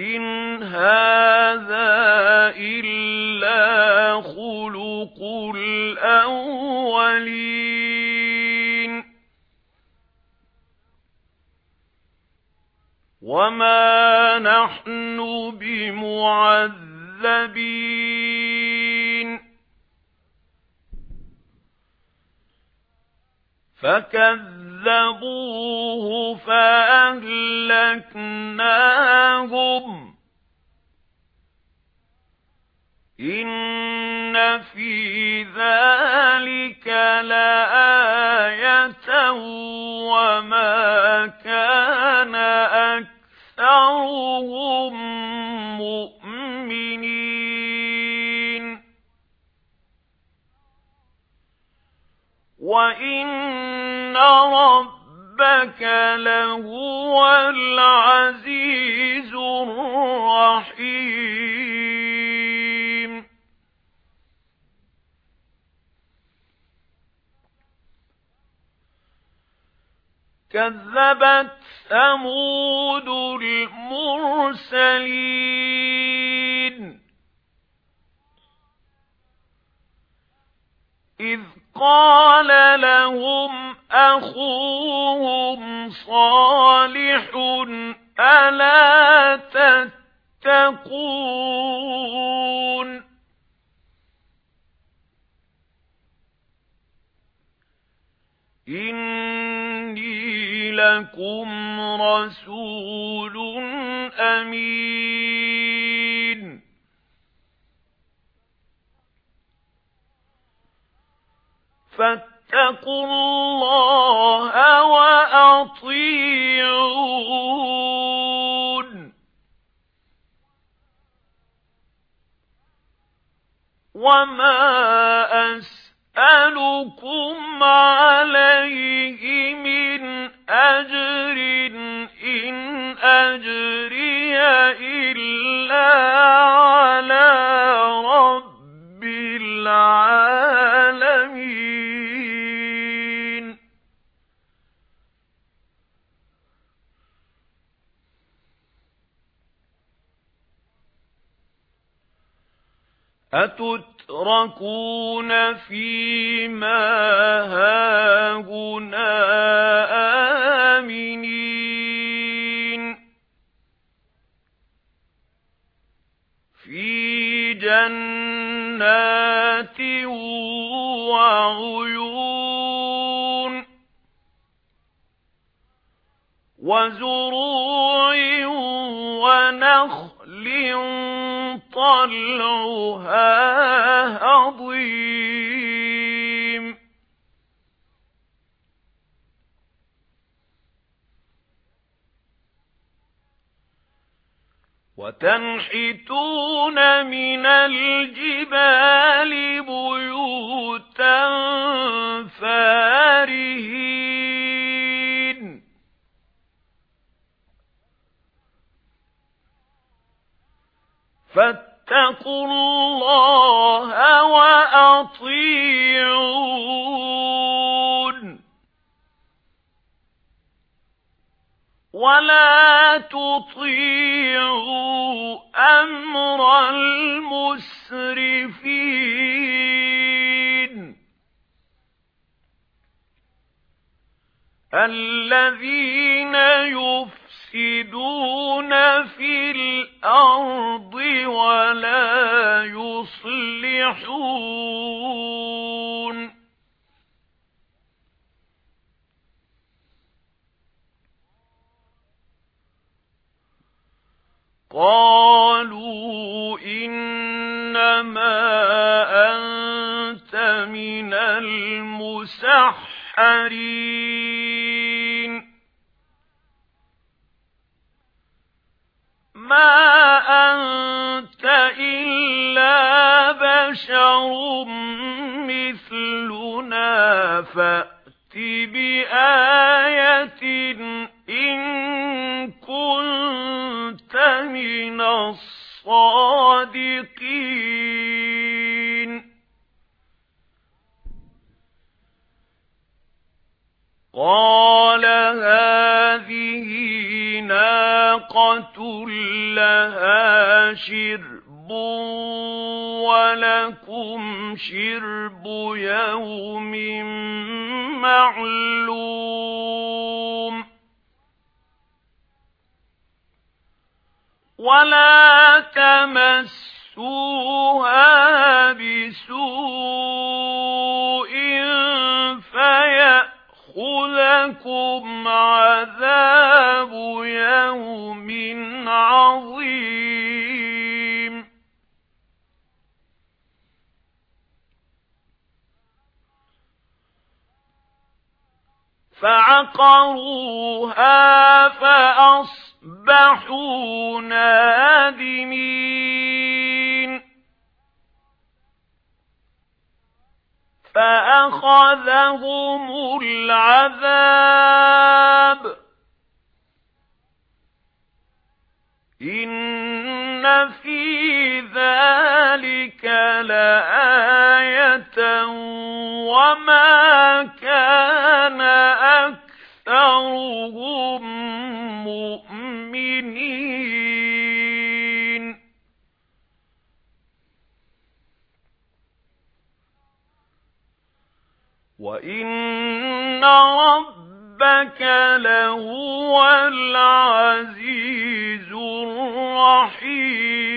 إِنْ هَذَا إِلَّا خُلُقُ الْأَوَّلِينَ وَمَا نَحْنُ بِمُعَذَّبِينَ فَكَذَّبُوهُ فَأَهْلَكْنَاهُمْ إِنَّ فِي ذَلِكَ لَآيَةً وَمَا كَانَ أَكْثَرُهُم مُؤْمِنِينَ. وَإِنَّ رَبَّكَ لَهُوَ الْعَزِيزُ الرَّحِيمُ. كَذَّبَتْ ثَمُودُ الْمُرْسَلِينَ. إِذْ قَالَ لَهُمْ أَخُوهُمْ صَالِحٌ أَلَا تَتَّقُونَ. إِنِّي لَكُمْ رَسُولٌ أَمِينٌ. فَاتَّقُوا اللَّهَ وَأَطِيعُونِ. وَمَا أَسْأَلُكُمْ عَلَيْهِ مِنْ أَجْرٍ إِنْ أَجْرِيَ أَتُتْرَكُونَ فِي مَا هَاهُنَا آمِنِينَ فِي جَنَّاتٍ وَعُيُونٍ وَزُرُوعٍ وَنَخْلٍ طَلْعُهَا هَضِيمٌ وَتَنْحِتُونَ مِنَ الْجِبَالِ بُيُوتًا فَارِهِينَ. فَاتَّقُوا اللَّهَ وَأَطِيعُونِ. وَلَا تُطِيعُوا أَمْرَ الْمُسْرِفِينَ. الَّذِينَ يُفْسِدُونَ فِي الْأَرْضِ وَلَا يُصْلِحُونَ. قَالُوا إِنَّمَا أَنْتَ مِنَ الْمُسَحَّرِينَ. مَا أَنْتَ إِلَّا بَشَرٌ مِثْلُنَا فَأْتِ بِآيَةٍ إِن كُنتَ مِنَ الصَّادِقِينَ مَّعْلُومٍ. وَلَا تَمَسُّوهَا بِسُوءٍ فَيَأْخُذَكُمْ عَذَابُ يَوْمٍ عَظِيمٍ. فَعَقَرُوهَا فَأَصْبَحُوا نَادِمِينَ. فَأَخَذَهُمُ الْعَذَابُ. إِنَّ فِي ذَلِكَ لَآيَةً وَمَا كَانَ أَكْثَرُهُم مُؤْمِنِينَ. وَإِنَّ رَبَّكَ لَهُوَ الْعَزِيزُ الرَّحِيمُ.